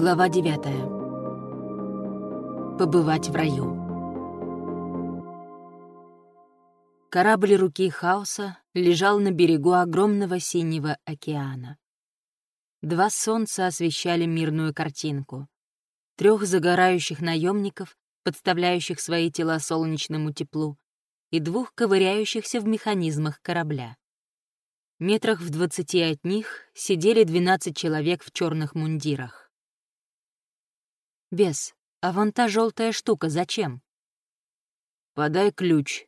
Глава 9. Побывать в раю. Корабль руки хаоса лежал на берегу огромного синего океана. Два солнца освещали мирную картинку. Трех загорающих наемников, подставляющих свои тела солнечному теплу, и двух ковыряющихся в механизмах корабля. Метрах в двадцати от них сидели 12 человек в черных мундирах. «Бес, а вон та желтая штука зачем?» «Подай ключ.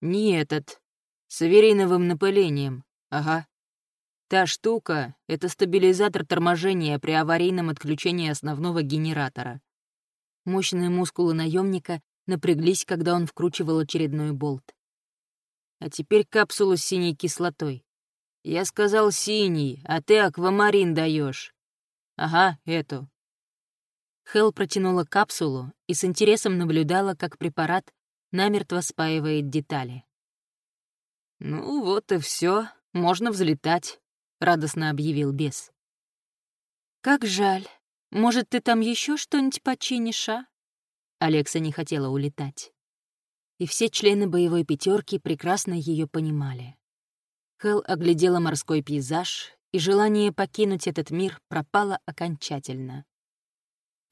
Не этот. С авериновым напылением. Ага. Та штука — это стабилизатор торможения при аварийном отключении основного генератора». Мощные мускулы наемника напряглись, когда он вкручивал очередной болт. «А теперь капсулу с синей кислотой. Я сказал синий, а ты аквамарин даешь. Ага, эту. Хел протянула капсулу и с интересом наблюдала, как препарат намертво спаивает детали. «Ну вот и все, можно взлетать», — радостно объявил бес. «Как жаль. Может, ты там еще что-нибудь починишь, а?» Алекса не хотела улетать. И все члены боевой пятерки прекрасно ее понимали. Хел оглядела морской пейзаж, и желание покинуть этот мир пропало окончательно.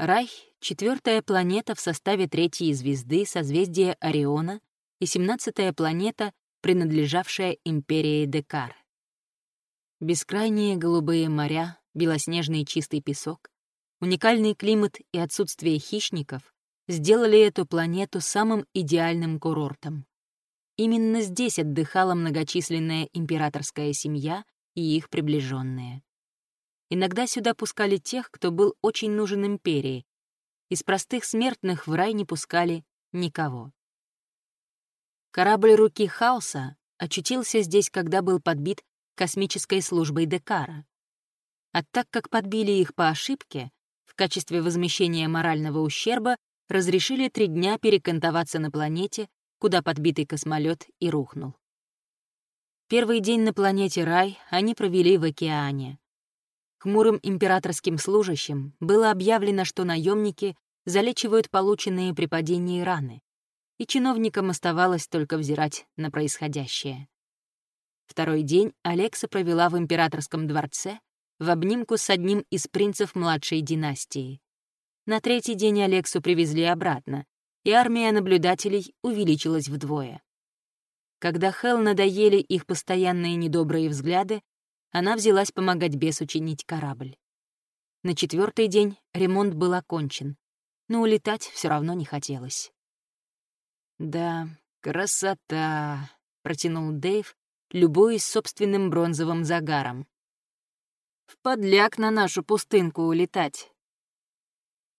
Рай — четвертая планета в составе третьей звезды созвездия Ориона и семнадцатая планета, принадлежавшая империи Декар. Бескрайние голубые моря, белоснежный чистый песок, уникальный климат и отсутствие хищников сделали эту планету самым идеальным курортом. Именно здесь отдыхала многочисленная императорская семья и их приближенные. Иногда сюда пускали тех, кто был очень нужен империи. Из простых смертных в рай не пускали никого. Корабль руки хаоса очутился здесь, когда был подбит космической службой Декара. А так как подбили их по ошибке, в качестве возмещения морального ущерба разрешили три дня перекантоваться на планете, куда подбитый космолет и рухнул. Первый день на планете Рай они провели в океане. Хмурым императорским служащим было объявлено, что наемники залечивают полученные при падении раны, и чиновникам оставалось только взирать на происходящее. Второй день Алекса провела в императорском дворце в обнимку с одним из принцев младшей династии. На третий день Алексу привезли обратно, и армия наблюдателей увеличилась вдвое. Когда Хел надоели их постоянные недобрые взгляды, она взялась помогать бесу чинить корабль. На четвертый день ремонт был окончен, но улетать все равно не хотелось. «Да, красота!» — протянул Дэйв, любуясь собственным бронзовым загаром. «В подляк на нашу пустынку улетать!»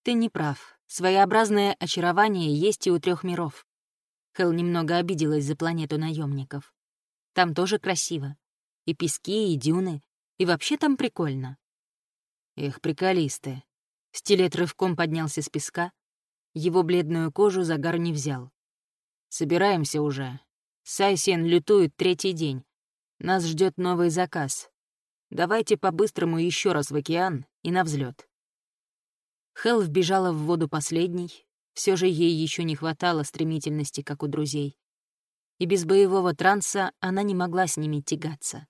«Ты не прав. Своеобразное очарование есть и у трех миров». Хел немного обиделась за планету наемников. «Там тоже красиво. И пески, и дюны. И вообще там прикольно. Эх, приколисты. Стилет рывком поднялся с песка. Его бледную кожу загар не взял. Собираемся уже. Сайсен лютует третий день. Нас ждет новый заказ. Давайте по-быстрому еще раз в океан и на взлет. Хел вбежала в воду последней. Все же ей еще не хватало стремительности, как у друзей. И без боевого транса она не могла с ними тягаться.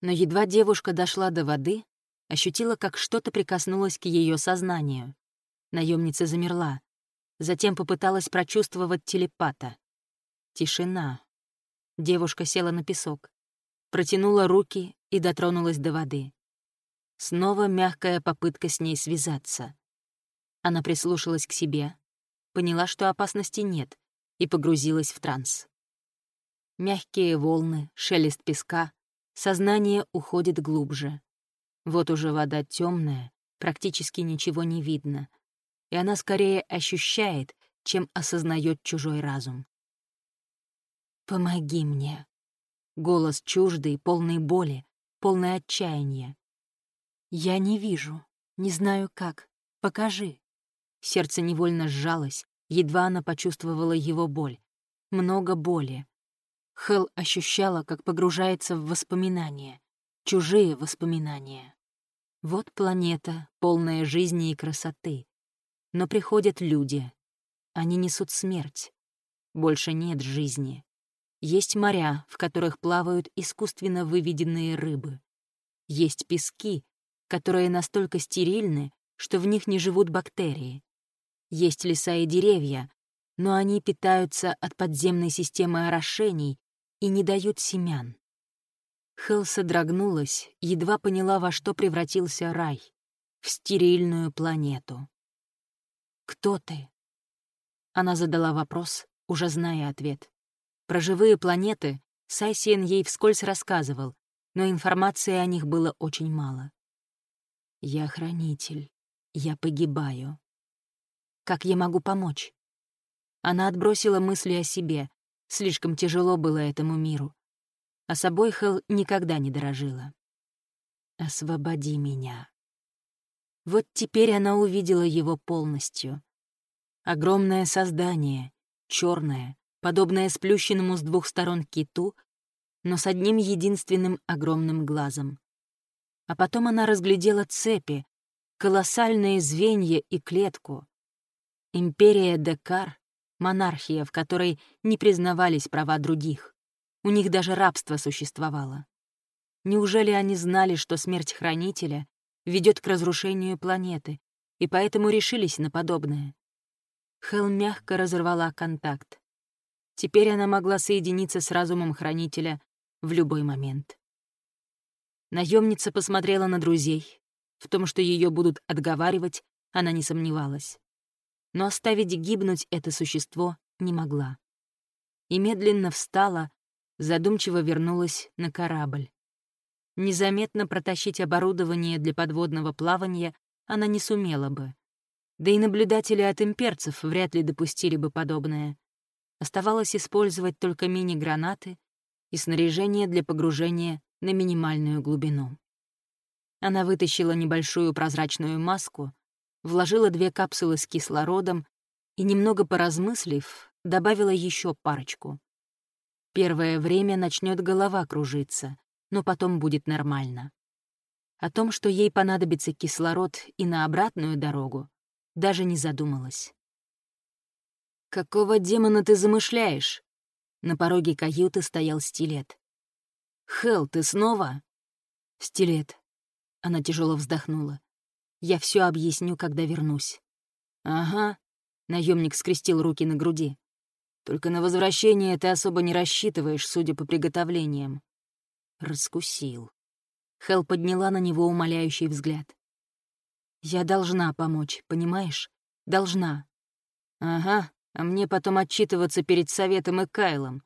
Но едва девушка дошла до воды, ощутила, как что-то прикоснулось к ее сознанию. Наемница замерла. Затем попыталась прочувствовать телепата. Тишина. Девушка села на песок, протянула руки и дотронулась до воды. Снова мягкая попытка с ней связаться. Она прислушалась к себе, поняла, что опасности нет, и погрузилась в транс. Мягкие волны, шелест песка, Сознание уходит глубже. Вот уже вода темная, практически ничего не видно, и она скорее ощущает, чем осознает чужой разум. «Помоги мне!» Голос чуждый, полный боли, полный отчаяния. «Я не вижу, не знаю как. Покажи». Сердце невольно сжалось, едва она почувствовала его боль. Много боли, Хел ощущала, как погружается в воспоминания, чужие воспоминания. Вот планета, полная жизни и красоты. Но приходят люди. Они несут смерть. Больше нет жизни. Есть моря, в которых плавают искусственно выведенные рыбы. Есть пески, которые настолько стерильны, что в них не живут бактерии. Есть леса и деревья, но они питаются от подземной системы орошений и не дают семян. Хелл содрогнулась, едва поняла, во что превратился рай — в стерильную планету. «Кто ты?» Она задала вопрос, уже зная ответ. Про живые планеты Сайсиен ей вскользь рассказывал, но информации о них было очень мало. «Я хранитель. Я погибаю. Как я могу помочь?» Она отбросила мысли о себе. Слишком тяжело было этому миру. А собой Хелл никогда не дорожила. «Освободи меня». Вот теперь она увидела его полностью. Огромное создание, черное, подобное сплющенному с двух сторон киту, но с одним единственным огромным глазом. А потом она разглядела цепи, колоссальные звенья и клетку. Империя Декар — монархия, в которой не признавались права других. У них даже рабство существовало. Неужели они знали, что смерть Хранителя ведет к разрушению планеты, и поэтому решились на подобное? Хел мягко разорвала контакт. Теперь она могла соединиться с разумом Хранителя в любой момент. Наемница посмотрела на друзей. В том, что ее будут отговаривать, она не сомневалась. Но оставить гибнуть это существо не могла. И медленно встала, задумчиво вернулась на корабль. Незаметно протащить оборудование для подводного плавания она не сумела бы. Да и наблюдатели от имперцев вряд ли допустили бы подобное. Оставалось использовать только мини-гранаты и снаряжение для погружения на минимальную глубину. Она вытащила небольшую прозрачную маску, вложила две капсулы с кислородом и, немного поразмыслив, добавила еще парочку. Первое время начнет голова кружиться, но потом будет нормально. О том, что ей понадобится кислород и на обратную дорогу, даже не задумалась. «Какого демона ты замышляешь?» На пороге каюты стоял стилет. «Хелл, ты снова?» «Стилет». Она тяжело вздохнула. «Я все объясню, когда вернусь». «Ага», — наемник скрестил руки на груди. Только на возвращение ты особо не рассчитываешь, судя по приготовлениям. Раскусил. Хел подняла на него умоляющий взгляд. Я должна помочь, понимаешь? Должна. Ага, а мне потом отчитываться перед Советом и Кайлом.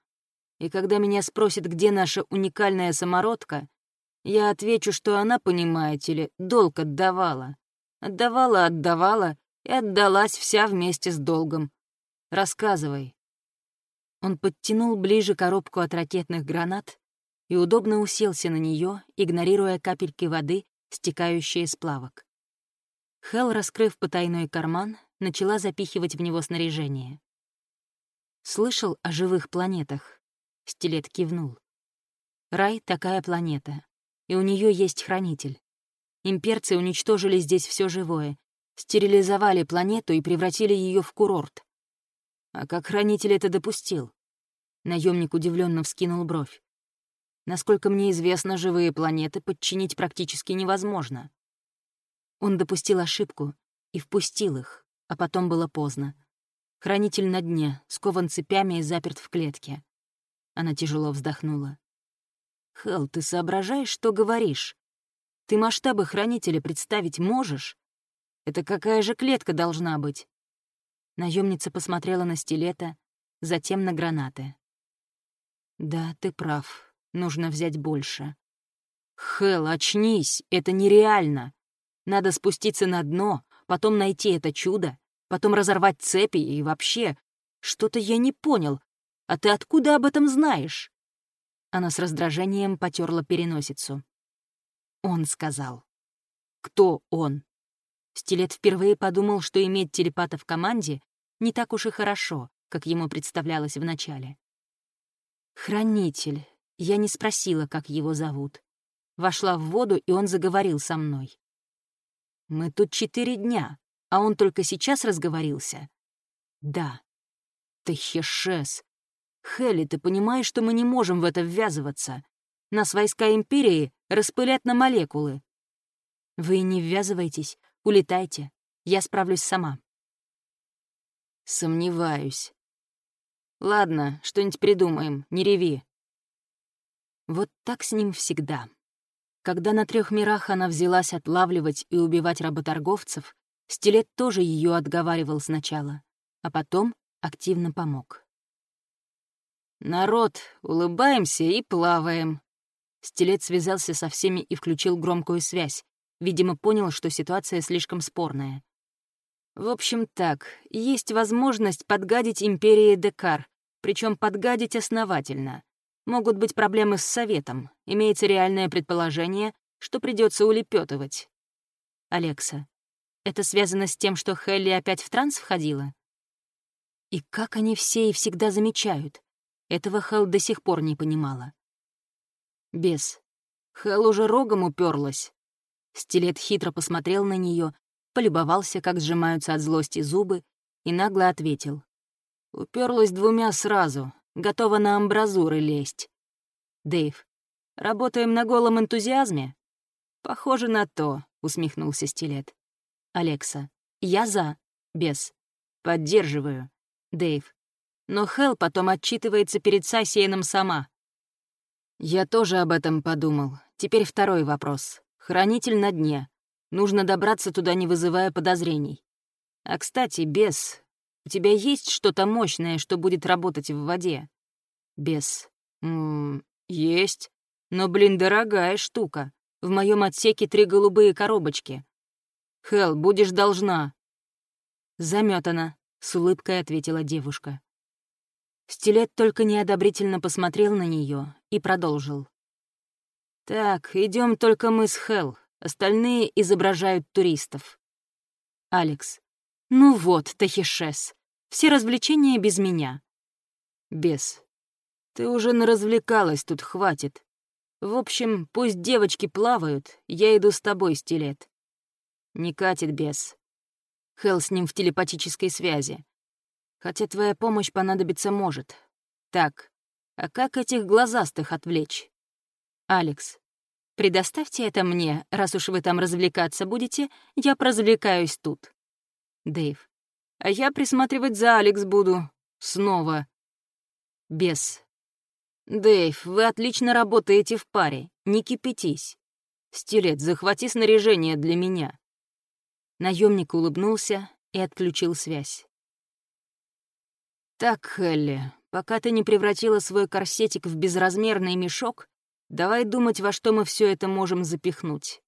И когда меня спросят, где наша уникальная самородка, я отвечу, что она, понимаете ли, долг отдавала. Отдавала, отдавала и отдалась вся вместе с долгом. Рассказывай, он подтянул ближе коробку от ракетных гранат и удобно уселся на нее, игнорируя капельки воды, стекающие с плавок. Хел, раскрыв потайной карман, начала запихивать в него снаряжение. «Слышал о живых планетах?» — Стилет кивнул. «Рай — такая планета, и у нее есть хранитель. Имперцы уничтожили здесь все живое, стерилизовали планету и превратили ее в курорт. А как хранитель это допустил? Наемник удивленно вскинул бровь. Насколько мне известно, живые планеты подчинить практически невозможно. Он допустил ошибку и впустил их, а потом было поздно. Хранитель на дне, скован цепями и заперт в клетке. Она тяжело вздохнула. «Хелл, ты соображаешь, что говоришь? Ты масштабы хранителя представить можешь? Это какая же клетка должна быть? Наемница посмотрела на стилета, затем на гранаты. «Да, ты прав. Нужно взять больше». «Хелл, очнись! Это нереально! Надо спуститься на дно, потом найти это чудо, потом разорвать цепи и вообще... Что-то я не понял. А ты откуда об этом знаешь?» Она с раздражением потерла переносицу. Он сказал. «Кто он?» Стилет впервые подумал, что иметь телепата в команде не так уж и хорошо, как ему представлялось вначале. «Хранитель. Я не спросила, как его зовут. Вошла в воду, и он заговорил со мной. Мы тут четыре дня, а он только сейчас разговорился. Да. Ты хешес. Хелли, ты понимаешь, что мы не можем в это ввязываться? Нас войска Империи распылят на молекулы. Вы не ввязывайтесь, улетайте. Я справлюсь сама. Сомневаюсь. Ладно, что-нибудь придумаем, не реви. Вот так с ним всегда. Когда на трех мирах она взялась отлавливать и убивать работорговцев, Стилет тоже ее отговаривал сначала, а потом активно помог. «Народ, улыбаемся и плаваем». Стилет связался со всеми и включил громкую связь. Видимо, понял, что ситуация слишком спорная. В общем так, есть возможность подгадить империи Декар, причем подгадить основательно. Могут быть проблемы с Советом, имеется реальное предположение, что придется улепетывать. Алекса, это связано с тем, что Хелли опять в транс входила? И как они все и всегда замечают? Этого Хелл до сих пор не понимала. Бес. Хелл уже рогом уперлась. Стилет хитро посмотрел на нее, полюбовался, как сжимаются от злости зубы, и нагло ответил. Уперлась двумя сразу, готова на амбразуры лезть. Дэйв, работаем на голом энтузиазме? Похоже на то, усмехнулся Стилет. Алекса, я за. Без. Поддерживаю. Дэйв. Но Хел потом отчитывается перед Сасиеном сама. Я тоже об этом подумал. Теперь второй вопрос. Хранитель на дне. Нужно добраться туда, не вызывая подозрений. А, кстати, Бес, у тебя есть что-то мощное, что будет работать в воде? Бес. Ммм, есть. Но, блин, дорогая штука. В моем отсеке три голубые коробочки. Хел, будешь должна. Заметана, с улыбкой ответила девушка. Стилет только неодобрительно посмотрел на нее и продолжил. «Так, идем только мы с Хел. Остальные изображают туристов». «Алекс, ну вот, Тахишес, все развлечения без меня». «Без. Ты уже наразвлекалась, тут хватит. В общем, пусть девочки плавают, я иду с тобой, Стилет». «Не катит без. Хелл с ним в телепатической связи. Хотя твоя помощь понадобиться может. Так, а как этих глазастых отвлечь?» «Алекс, предоставьте это мне, раз уж вы там развлекаться будете, я проразвлекаюсь тут». Дэйв. А я присматривать за Алекс буду. Снова. Бес. Дэйв, вы отлично работаете в паре. Не кипятись. Стилет, захвати снаряжение для меня. Наемник улыбнулся и отключил связь. Так, Хелли, пока ты не превратила свой корсетик в безразмерный мешок, давай думать, во что мы все это можем запихнуть.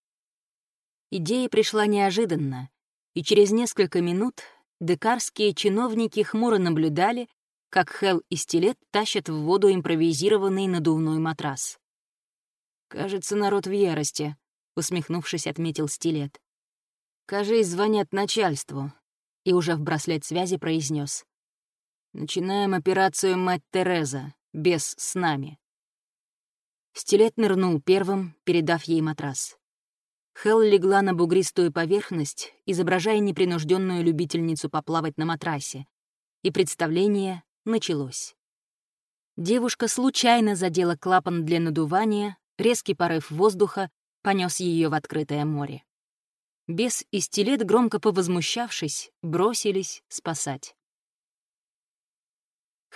Идея пришла неожиданно, и через несколько минут декарские чиновники хмуро наблюдали, как Хел и Стилет тащат в воду импровизированный надувной матрас. «Кажется, народ в ярости», — усмехнувшись, отметил Стилет. «Кажись, звонят начальству», — и уже в браслет связи произнес: «Начинаем операцию «Мать Тереза», без с нами». Стилет нырнул первым, передав ей матрас. Хел легла на бугристую поверхность, изображая непринужденную любительницу поплавать на матрасе, и представление началось. Девушка случайно задела клапан для надувания, резкий порыв воздуха понес ее в открытое море. Бес и стилет, громко повозмущавшись, бросились спасать.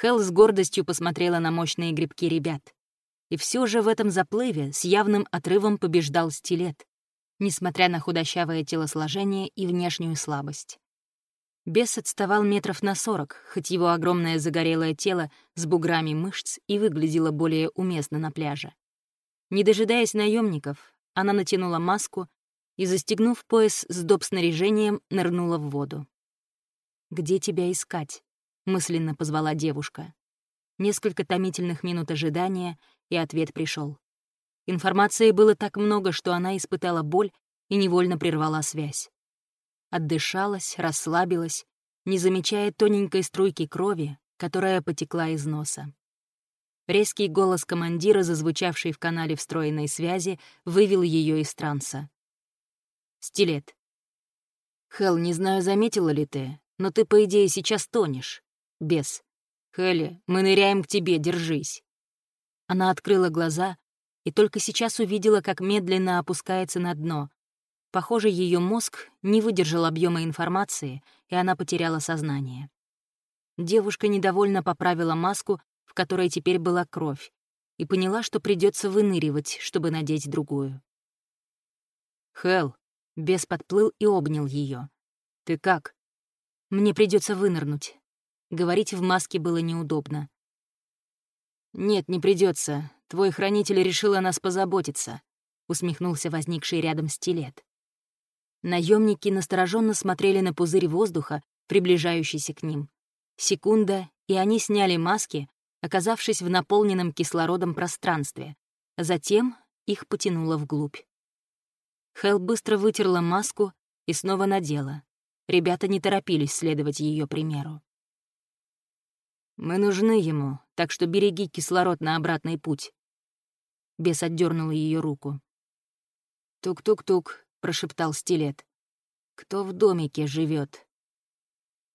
Хел с гордостью посмотрела на мощные грибки ребят. И все же в этом заплыве с явным отрывом побеждал стилет, несмотря на худощавое телосложение и внешнюю слабость. Бес отставал метров на сорок, хоть его огромное загорелое тело с буграми мышц и выглядело более уместно на пляже. Не дожидаясь наемников, она натянула маску и, застегнув пояс с доп. снаряжением, нырнула в воду. «Где тебя искать?» — мысленно позвала девушка. Несколько томительных минут ожидания, и ответ пришел. Информации было так много, что она испытала боль и невольно прервала связь. Отдышалась, расслабилась, не замечая тоненькой струйки крови, которая потекла из носа. Резкий голос командира, зазвучавший в канале встроенной связи, вывел ее из транса. «Стилет, Хел, не знаю, заметила ли ты, но ты, по идее, сейчас тонешь. Бес. Хелли, мы ныряем к тебе, держись. Она открыла глаза и только сейчас увидела, как медленно опускается на дно. Похоже, ее мозг не выдержал объема информации, и она потеряла сознание. Девушка недовольно поправила маску, в которой теперь была кровь, и поняла, что придется выныривать, чтобы надеть другую. Хел, бес подплыл и обнял ее. «Ты как?» «Мне придется вынырнуть». Говорить в маске было неудобно. «Нет, не придется. Твой хранитель решил о нас позаботиться», — усмехнулся возникший рядом стилет. Наемники настороженно смотрели на пузырь воздуха, приближающийся к ним. Секунда, и они сняли маски, оказавшись в наполненном кислородом пространстве. Затем их потянуло вглубь. Хел быстро вытерла маску и снова надела. Ребята не торопились следовать ее примеру. «Мы нужны ему, так что береги кислород на обратный путь». Бес отдернул ее руку. «Тук-тук-тук», — прошептал стилет. «Кто в домике живет?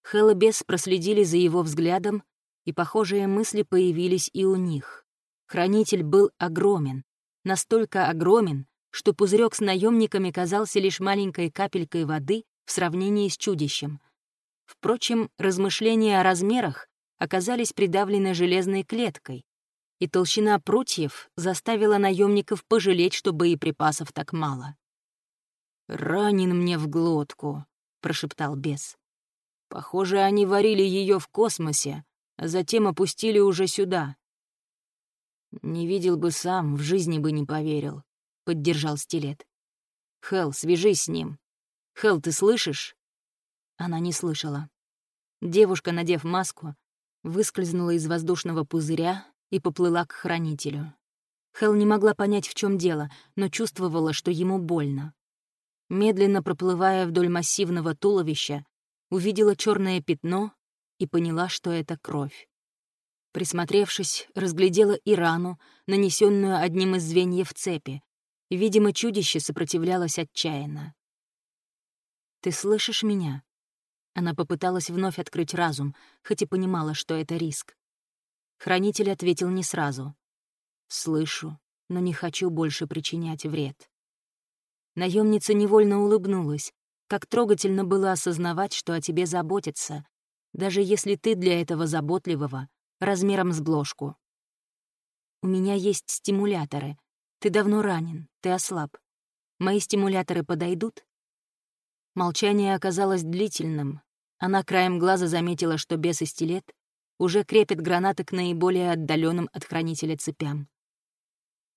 Хел и Бес проследили за его взглядом, и похожие мысли появились и у них. Хранитель был огромен, настолько огромен, что пузырек с наемниками казался лишь маленькой капелькой воды в сравнении с чудищем. Впрочем, размышления о размерах оказались придавлены железной клеткой, и толщина прутьев заставила наемников пожалеть, что боеприпасов так мало. «Ранен мне в глотку», — прошептал бес. «Похоже, они варили ее в космосе, а затем опустили уже сюда». «Не видел бы сам, в жизни бы не поверил», — поддержал стилет. «Хелл, свяжись с ним. Хелл, ты слышишь?» Она не слышала. Девушка, надев маску, выскользнула из воздушного пузыря и поплыла к хранителю. Хелл не могла понять, в чем дело, но чувствовала, что ему больно медленно проплывая вдоль массивного туловища, увидела черное пятно и поняла, что это кровь. Присмотревшись, разглядела и рану, нанесенную одним из звеньев цепи. Видимо, чудище сопротивлялось отчаянно. «Ты слышишь меня?» Она попыталась вновь открыть разум, хоть и понимала, что это риск. Хранитель ответил не сразу. «Слышу, но не хочу больше причинять вред». Наемница невольно улыбнулась. Как трогательно было осознавать, что о тебе заботятся, даже если ты для этого заботливого, размером с бложку. У меня есть стимуляторы. Ты давно ранен, ты ослаб. Мои стимуляторы подойдут? Молчание оказалось длительным. Она краем глаза заметила, что бес и стилет уже крепят гранаты к наиболее отдаленным от хранителя цепям.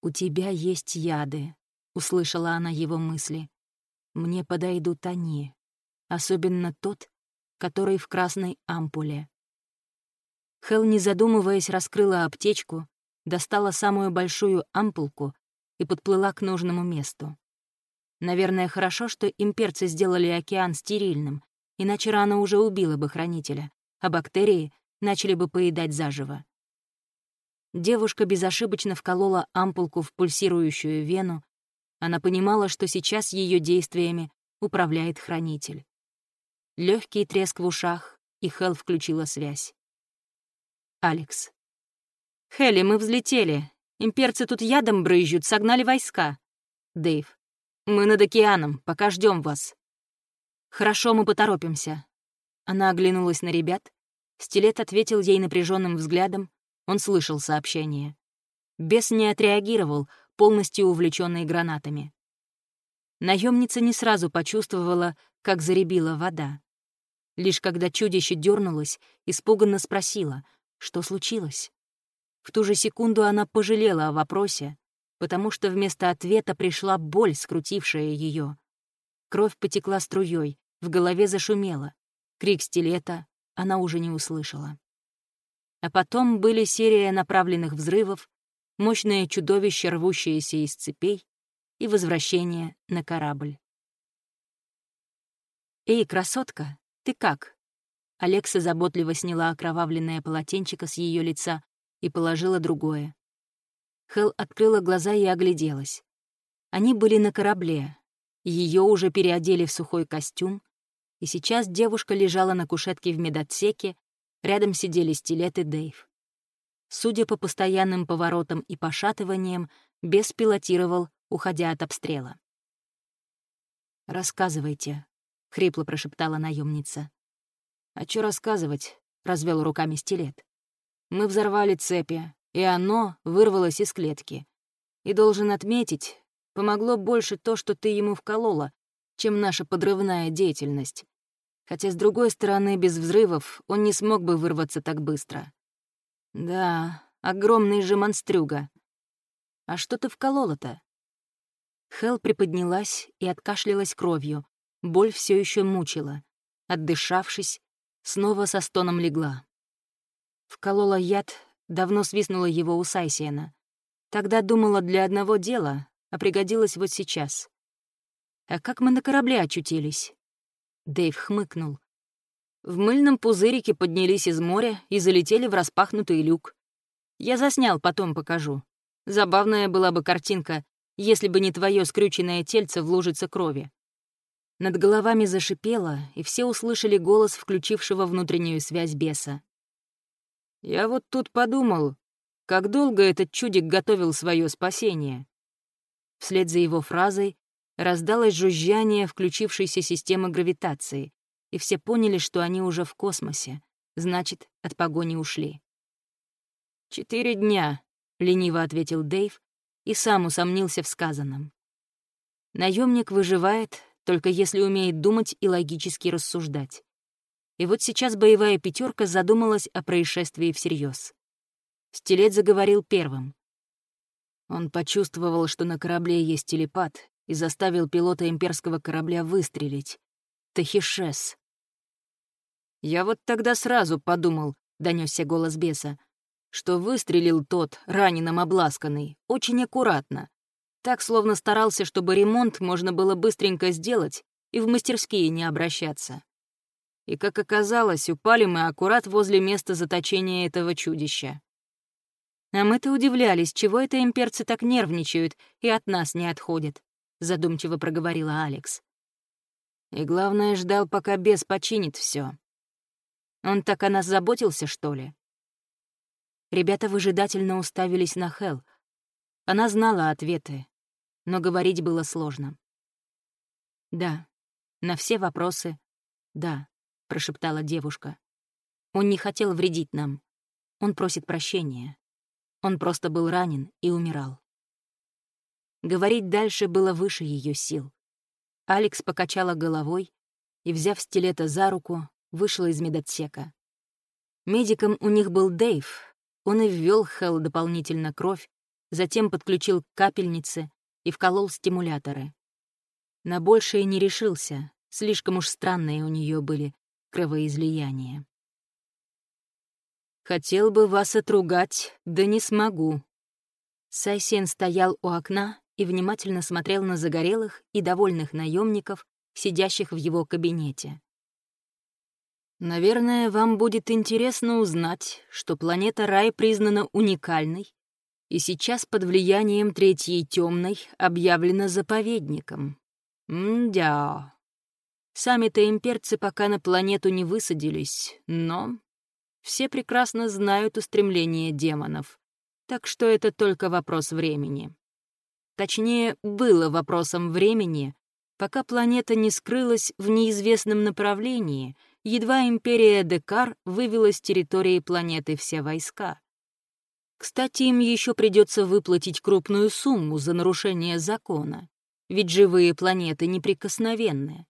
«У тебя есть яды», услышала она его мысли. Мне подойдут они, особенно тот, который в красной ампуле. Хел, не задумываясь, раскрыла аптечку, достала самую большую ампулку и подплыла к нужному месту. Наверное, хорошо, что имперцы сделали океан стерильным, иначе рана уже убила бы хранителя, а бактерии начали бы поедать заживо. Девушка безошибочно вколола ампулку в пульсирующую вену она понимала, что сейчас ее действиями управляет хранитель. Легкий треск в ушах, и Хел включила связь. Алекс. «Хелли, мы взлетели. Имперцы тут ядом брызжут, согнали войска». Дэйв. «Мы над океаном, пока ждем вас». «Хорошо, мы поторопимся». Она оглянулась на ребят. Стилет ответил ей напряженным взглядом. Он слышал сообщение. Бес не отреагировал, полностью увлеченный гранатами. Наемница не сразу почувствовала, как заребила вода. Лишь когда чудище дернулось, испуганно спросила, что случилось. В ту же секунду она пожалела о вопросе, потому что вместо ответа пришла боль, скрутившая ее. Кровь потекла струей, в голове зашумело. Крик стилета она уже не услышала. А потом были серия направленных взрывов, мощное чудовище, рвущееся из цепей, и возвращение на корабль. «Эй, красотка, ты как?» Алекса заботливо сняла окровавленное полотенчико с ее лица и положила другое. Хел открыла глаза и огляделась. Они были на корабле. Ее уже переодели в сухой костюм. И сейчас девушка лежала на кушетке в медотсеке, рядом сидели стилет и Дэйв. Судя по постоянным поворотам и пошатываниям, бес пилотировал, уходя от обстрела. «Рассказывайте», — хрипло прошептала наемница. «А чё рассказывать?» — развел руками стилет. «Мы взорвали цепи, и оно вырвалось из клетки. И должен отметить, помогло больше то, что ты ему вколола, чем наша подрывная деятельность. Хотя, с другой стороны, без взрывов он не смог бы вырваться так быстро. Да, огромный же монстрюга. А что ты вколола-то? Хел приподнялась и откашлялась кровью. Боль все еще мучила. Отдышавшись, снова со стоном легла. Вколола яд, давно свистнула его у Сайсиена. Тогда думала для одного дела, а пригодилась вот сейчас. А как мы на корабле очутились? Дэйв хмыкнул. В мыльном пузырике поднялись из моря и залетели в распахнутый люк. Я заснял, потом покажу. Забавная была бы картинка, если бы не твое скрюченное тельце в лужице крови. Над головами зашипело, и все услышали голос включившего внутреннюю связь беса. «Я вот тут подумал, как долго этот чудик готовил свое спасение?» Вслед за его фразой раздалось жужжание включившейся системы гравитации, и все поняли, что они уже в космосе, значит, от погони ушли. «Четыре дня», — лениво ответил Дэйв и сам усомнился в сказанном. Наемник выживает, только если умеет думать и логически рассуждать. И вот сейчас боевая пятерка задумалась о происшествии всерьез. Стилет заговорил первым. Он почувствовал, что на корабле есть телепат, и заставил пилота имперского корабля выстрелить. Тахишес. «Я вот тогда сразу подумал», — донесся голос беса, что выстрелил тот, раненым обласканный, очень аккуратно. Так, словно старался, чтобы ремонт можно было быстренько сделать и в мастерские не обращаться. И, как оказалось, упали мы аккурат возле места заточения этого чудища. А мы-то удивлялись, чего это имперцы так нервничают и от нас не отходят. — задумчиво проговорила Алекс. «И главное, ждал, пока бес починит все. Он так о нас заботился, что ли?» Ребята выжидательно уставились на Хел. Она знала ответы, но говорить было сложно. «Да, на все вопросы — да», — прошептала девушка. «Он не хотел вредить нам. Он просит прощения. Он просто был ранен и умирал». Говорить дальше было выше ее сил. Алекс покачала головой и, взяв стилета за руку, вышла из медотсека. Медиком у них был Дэйв. Он и ввел Хелл дополнительно кровь, затем подключил к капельнице и вколол стимуляторы. На большее не решился, слишком уж странные у нее были кровоизлияния. «Хотел бы вас отругать, да не смогу». Сайсен стоял у окна и внимательно смотрел на загорелых и довольных наемников, сидящих в его кабинете. «Наверное, вам будет интересно узнать, что планета Рай признана уникальной и сейчас под влиянием Третьей Темной объявлена заповедником. Мдя. Сами-то имперцы пока на планету не высадились, но все прекрасно знают устремления демонов, так что это только вопрос времени. Точнее, было вопросом времени, пока планета не скрылась в неизвестном направлении, едва империя Декар вывела с территории планеты все войска. Кстати, им еще придется выплатить крупную сумму за нарушение закона, ведь живые планеты неприкосновенны.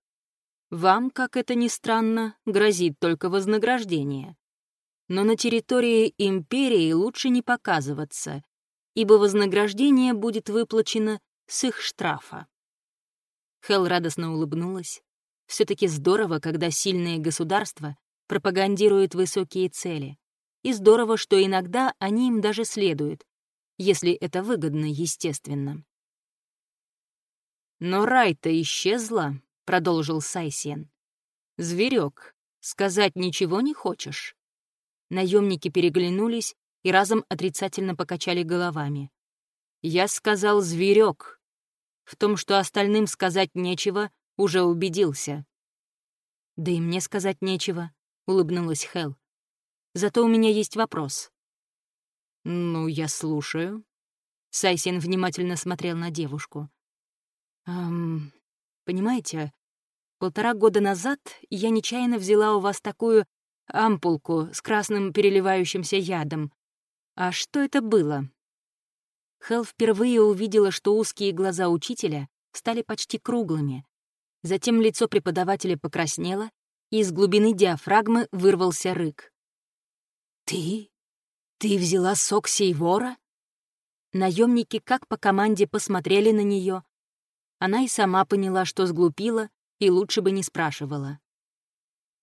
Вам, как это ни странно, грозит только вознаграждение. Но на территории Империи лучше не показываться ибо вознаграждение будет выплачено с их штрафа. Хел радостно улыбнулась. все таки здорово, когда сильные государства пропагандируют высокие цели. И здорово, что иногда они им даже следуют, если это выгодно, естественно. «Но рай-то исчезла», — продолжил Сайсен. «Зверек, сказать ничего не хочешь?» Наемники переглянулись и разом отрицательно покачали головами. «Я сказал зверек. В том, что остальным сказать нечего, уже убедился. «Да и мне сказать нечего», — улыбнулась Хел. «Зато у меня есть вопрос». «Ну, я слушаю». Сайсин внимательно смотрел на девушку. «Эм, понимаете, полтора года назад я нечаянно взяла у вас такую ампулку с красным переливающимся ядом. А что это было?» Хел впервые увидела, что узкие глаза учителя стали почти круглыми. Затем лицо преподавателя покраснело, и из глубины диафрагмы вырвался рык. «Ты? Ты взяла сок сейвора?» Наемники как по команде посмотрели на нее. Она и сама поняла, что сглупила, и лучше бы не спрашивала.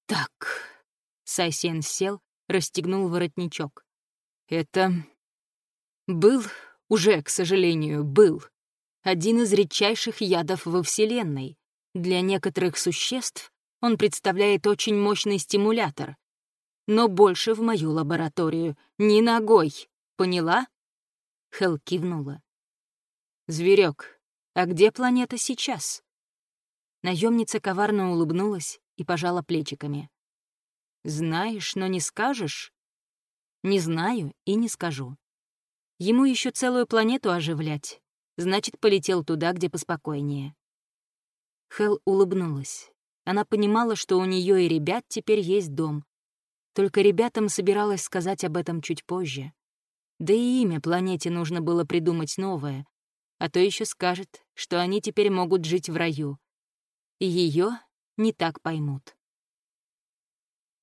«Так...» — Сайсен сел, расстегнул воротничок. «Это... был, уже, к сожалению, был один из редчайших ядов во Вселенной. Для некоторых существ он представляет очень мощный стимулятор. Но больше в мою лабораторию, ни ногой. Поняла?» Хел кивнула. «Зверек, а где планета сейчас?» Наемница коварно улыбнулась и пожала плечиками. «Знаешь, но не скажешь?» «Не знаю и не скажу. Ему еще целую планету оживлять, значит, полетел туда, где поспокойнее. Хел улыбнулась. Она понимала, что у нее и ребят теперь есть дом. Только ребятам собиралась сказать об этом чуть позже. Да и имя планете нужно было придумать новое, а то еще скажет, что они теперь могут жить в раю. Ее не так поймут.